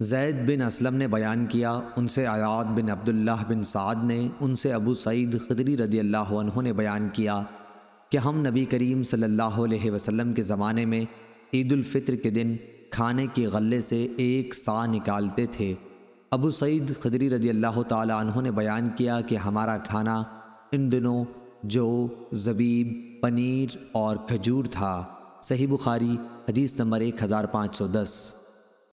زید بن اسلم نے بیان کیا، ان سے آیات بن عبداللہ بن سعد نے، ان سے ابو سعید خدری رضی اللہ عنہ نے بیان کیا کہ ہم نبی کریم صلی اللہ علیہ وسلم کے زمانے میں عید الفطر کے دن کھانے کے غلے سے ایک سا نکالتے تھے۔ ابو سعید خدری رضی اللہ تعالی عنہ نے بیان کیا کہ ہمارا کھانا ان دنوں جو زبیب، پنیر اور کھجور تھا۔ صحیح بخاری، حدیث نمبر ایک ہزار پانچ سو دس۔